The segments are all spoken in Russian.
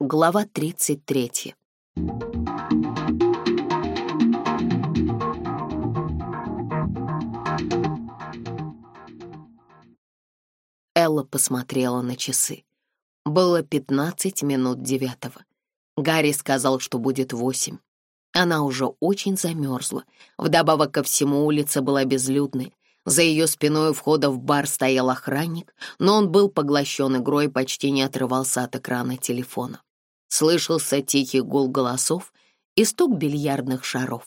Глава 33. Элла посмотрела на часы. Было 15 минут девятого. Гарри сказал, что будет восемь. Она уже очень замерзла. Вдобавок ко всему улица была безлюдной. За ее спиной у входа в бар стоял охранник, но он был поглощен игрой и почти не отрывался от экрана телефона. Слышался тихий гул голосов и стук бильярдных шаров.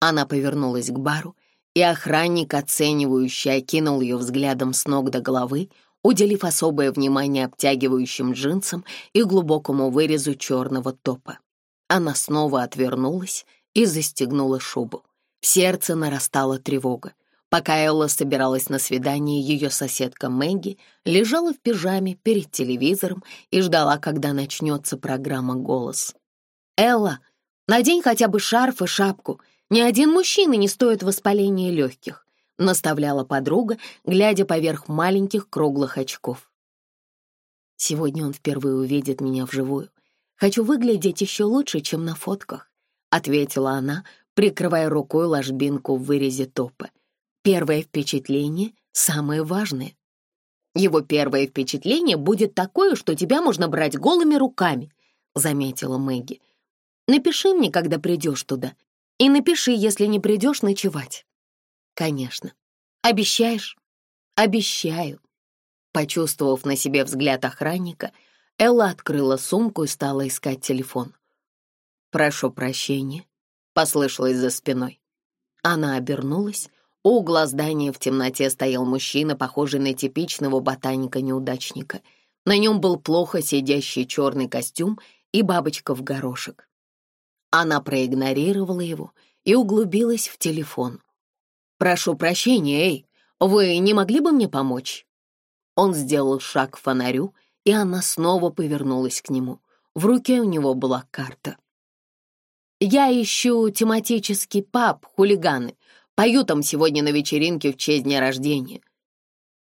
Она повернулась к бару, и охранник, оценивающий, окинул ее взглядом с ног до головы, уделив особое внимание обтягивающим джинсам и глубокому вырезу черного топа. Она снова отвернулась и застегнула шубу. В сердце нарастала тревога. Пока Элла собиралась на свидание, ее соседка Мэгги лежала в пижаме перед телевизором и ждала, когда начнется программа «Голос». «Элла, надень хотя бы шарф и шапку. Ни один мужчина не стоит воспаления легких», — наставляла подруга, глядя поверх маленьких круглых очков. «Сегодня он впервые увидит меня вживую. Хочу выглядеть еще лучше, чем на фотках», — ответила она, прикрывая рукой ложбинку в вырезе топа. Первое впечатление самое важное. Его первое впечатление будет такое, что тебя можно брать голыми руками, заметила Мэгги. Напиши мне, когда придешь туда. И напиши, если не придешь ночевать. Конечно. Обещаешь? Обещаю. Почувствовав на себе взгляд охранника, Элла открыла сумку и стала искать телефон. «Прошу прощения», — послышалось за спиной. Она обернулась у угла здания в темноте стоял мужчина, похожий на типичного ботаника-неудачника. На нем был плохо сидящий черный костюм и бабочка в горошек. Она проигнорировала его и углубилась в телефон. «Прошу прощения, эй, вы не могли бы мне помочь?» Он сделал шаг к фонарю, и она снова повернулась к нему. В руке у него была карта. «Я ищу тематический паб «Хулиганы», Пою там сегодня на вечеринке в честь дня рождения».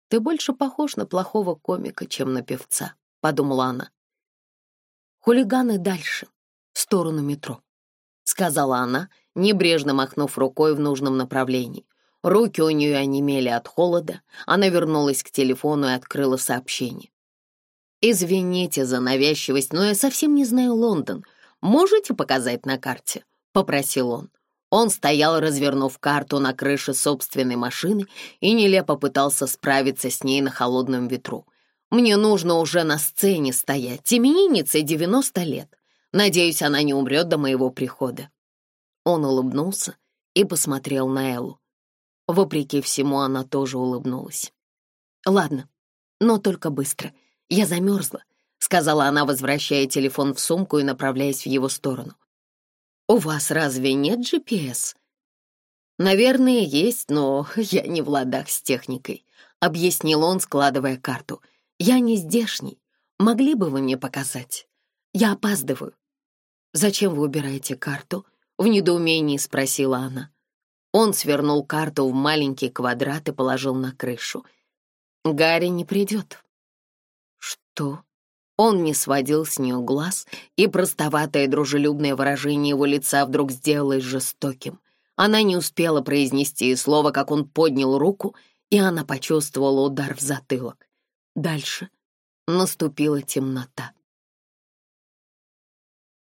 «Ты больше похож на плохого комика, чем на певца», — подумала она. «Хулиганы дальше, в сторону метро», — сказала она, небрежно махнув рукой в нужном направлении. Руки у нее онемели от холода, она вернулась к телефону и открыла сообщение. «Извините за навязчивость, но я совсем не знаю Лондон. Можете показать на карте?» — попросил он. Он стоял, развернув карту на крыше собственной машины и нелепо пытался справиться с ней на холодном ветру. «Мне нужно уже на сцене стоять, имениннице 90 лет. Надеюсь, она не умрет до моего прихода». Он улыбнулся и посмотрел на Эллу. Вопреки всему, она тоже улыбнулась. «Ладно, но только быстро. Я замерзла», — сказала она, возвращая телефон в сумку и направляясь в его сторону. «У вас разве нет GPS?» «Наверное, есть, но я не в ладах с техникой», — объяснил он, складывая карту. «Я не здешний. Могли бы вы мне показать? Я опаздываю». «Зачем вы убираете карту?» — в недоумении спросила она. Он свернул карту в маленький квадрат и положил на крышу. «Гарри не придет». «Что?» Он не сводил с нее глаз, и простоватое дружелюбное выражение его лица вдруг сделалось жестоким. Она не успела произнести и слово, как он поднял руку, и она почувствовала удар в затылок. Дальше наступила темнота.